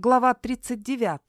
Глава 39.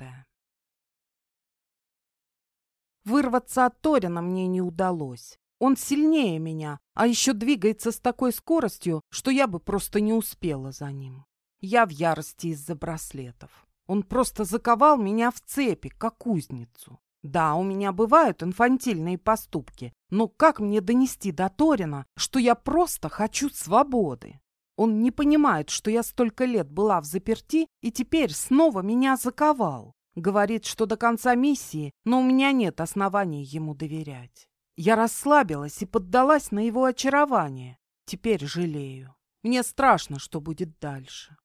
Вырваться от Торина мне не удалось. Он сильнее меня, а еще двигается с такой скоростью, что я бы просто не успела за ним. Я в ярости из-за браслетов. Он просто заковал меня в цепи, как кузницу. Да, у меня бывают инфантильные поступки, но как мне донести до Торина, что я просто хочу свободы? Он не понимает, что я столько лет была в заперти и теперь снова меня заковал. Говорит, что до конца миссии, но у меня нет оснований ему доверять. Я расслабилась и поддалась на его очарование. Теперь жалею. Мне страшно, что будет дальше.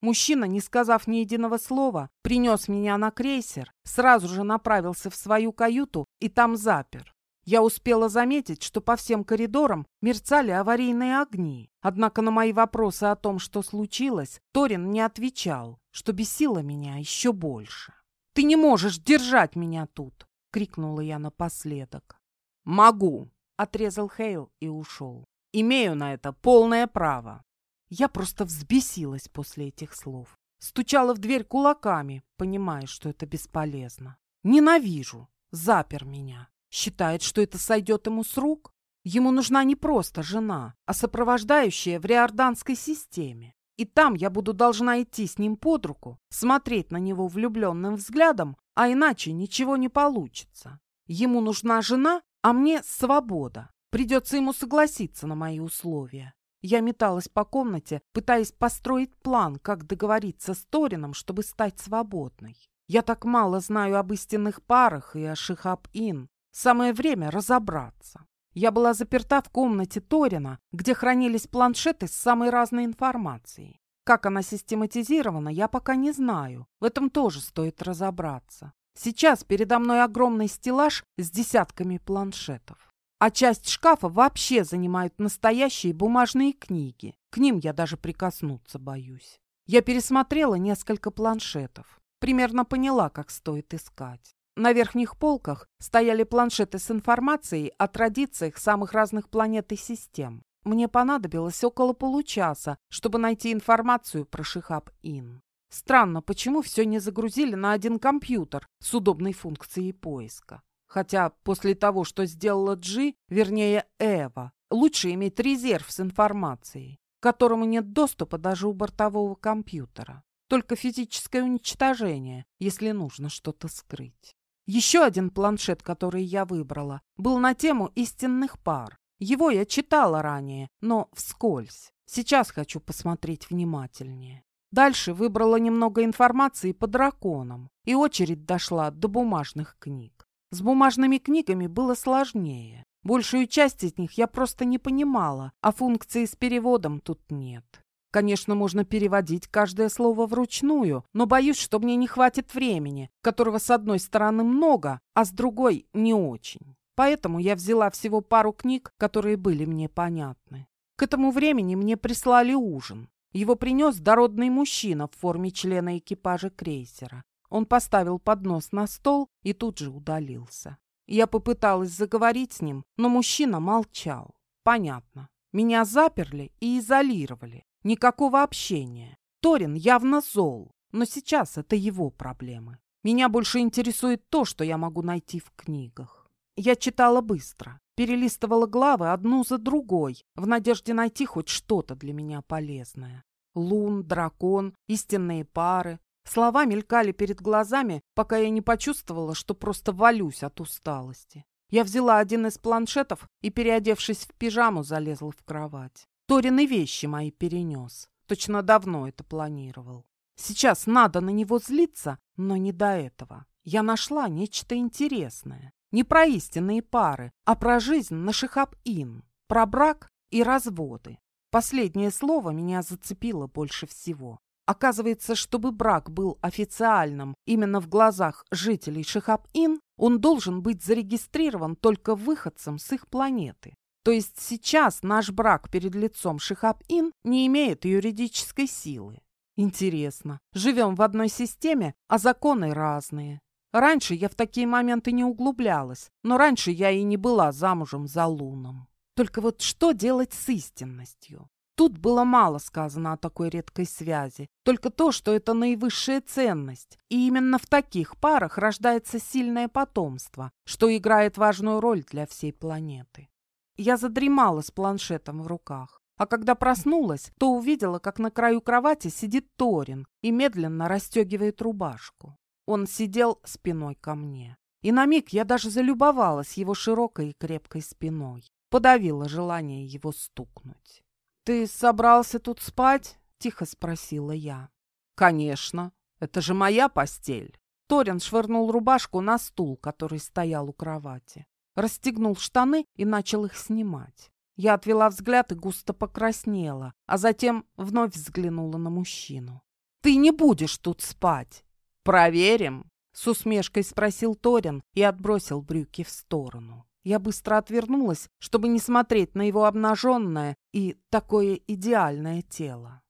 Мужчина, не сказав ни единого слова, принес меня на крейсер, сразу же направился в свою каюту и там запер. Я успела заметить, что по всем коридорам мерцали аварийные огни. Однако на мои вопросы о том, что случилось, Торин не отвечал, что бесило меня еще больше. «Ты не можешь держать меня тут!» — крикнула я напоследок. «Могу!» — отрезал Хейл и ушел. «Имею на это полное право!» Я просто взбесилась после этих слов. Стучала в дверь кулаками, понимая, что это бесполезно. «Ненавижу!» — запер меня. Считает, что это сойдет ему с рук? Ему нужна не просто жена, а сопровождающая в риорданской системе. И там я буду должна идти с ним под руку, смотреть на него влюбленным взглядом, а иначе ничего не получится. Ему нужна жена, а мне свобода. Придется ему согласиться на мои условия. Я металась по комнате, пытаясь построить план, как договориться с Торином, чтобы стать свободной. Я так мало знаю об истинных парах и о Шихаб-Ин, Самое время разобраться. Я была заперта в комнате Торина, где хранились планшеты с самой разной информацией. Как она систематизирована, я пока не знаю. В этом тоже стоит разобраться. Сейчас передо мной огромный стеллаж с десятками планшетов. А часть шкафа вообще занимают настоящие бумажные книги. К ним я даже прикоснуться боюсь. Я пересмотрела несколько планшетов. Примерно поняла, как стоит искать. На верхних полках стояли планшеты с информацией о традициях самых разных планет и систем. Мне понадобилось около получаса, чтобы найти информацию про Шихаб-Ин. Странно, почему все не загрузили на один компьютер с удобной функцией поиска. Хотя после того, что сделала Джи, вернее Эва, лучше иметь резерв с информацией, к которому нет доступа даже у бортового компьютера. Только физическое уничтожение, если нужно что-то скрыть. Еще один планшет, который я выбрала, был на тему истинных пар. Его я читала ранее, но вскользь. Сейчас хочу посмотреть внимательнее. Дальше выбрала немного информации по драконам, и очередь дошла до бумажных книг. С бумажными книгами было сложнее. Большую часть из них я просто не понимала, а функции с переводом тут нет. Конечно, можно переводить каждое слово вручную, но боюсь, что мне не хватит времени, которого с одной стороны много, а с другой не очень. Поэтому я взяла всего пару книг, которые были мне понятны. К этому времени мне прислали ужин. Его принес дородный мужчина в форме члена экипажа крейсера. Он поставил поднос на стол и тут же удалился. Я попыталась заговорить с ним, но мужчина молчал. Понятно. Меня заперли и изолировали. Никакого общения. Торин явно зол, но сейчас это его проблемы. Меня больше интересует то, что я могу найти в книгах. Я читала быстро, перелистывала главы одну за другой, в надежде найти хоть что-то для меня полезное. Лун, дракон, истинные пары. Слова мелькали перед глазами, пока я не почувствовала, что просто валюсь от усталости. Я взяла один из планшетов и, переодевшись в пижаму, залезла в кровать. Торин и вещи мои перенес. Точно давно это планировал. Сейчас надо на него злиться, но не до этого. Я нашла нечто интересное. Не про истинные пары, а про жизнь на Шихаб-Ин, про брак и разводы. Последнее слово меня зацепило больше всего. Оказывается, чтобы брак был официальным именно в глазах жителей Шихаб-Ин, он должен быть зарегистрирован только выходцем с их планеты. То есть сейчас наш брак перед лицом Шихаб-Ин не имеет юридической силы. Интересно, живем в одной системе, а законы разные. Раньше я в такие моменты не углублялась, но раньше я и не была замужем за Луном. Только вот что делать с истинностью? Тут было мало сказано о такой редкой связи, только то, что это наивысшая ценность, и именно в таких парах рождается сильное потомство, что играет важную роль для всей планеты. Я задремала с планшетом в руках, а когда проснулась, то увидела, как на краю кровати сидит Торин и медленно расстегивает рубашку. Он сидел спиной ко мне. И на миг я даже залюбовалась его широкой и крепкой спиной. Подавила желание его стукнуть. «Ты собрался тут спать?» — тихо спросила я. «Конечно. Это же моя постель». Торин швырнул рубашку на стул, который стоял у кровати. Расстегнул штаны и начал их снимать. Я отвела взгляд и густо покраснела, а затем вновь взглянула на мужчину. «Ты не будешь тут спать!» «Проверим!» — с усмешкой спросил Торин и отбросил брюки в сторону. Я быстро отвернулась, чтобы не смотреть на его обнаженное и такое идеальное тело.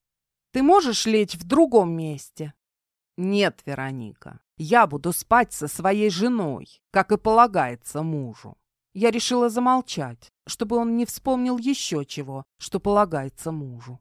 «Ты можешь лечь в другом месте?» «Нет, Вероника, я буду спать со своей женой, как и полагается мужу». Я решила замолчать, чтобы он не вспомнил еще чего, что полагается мужу.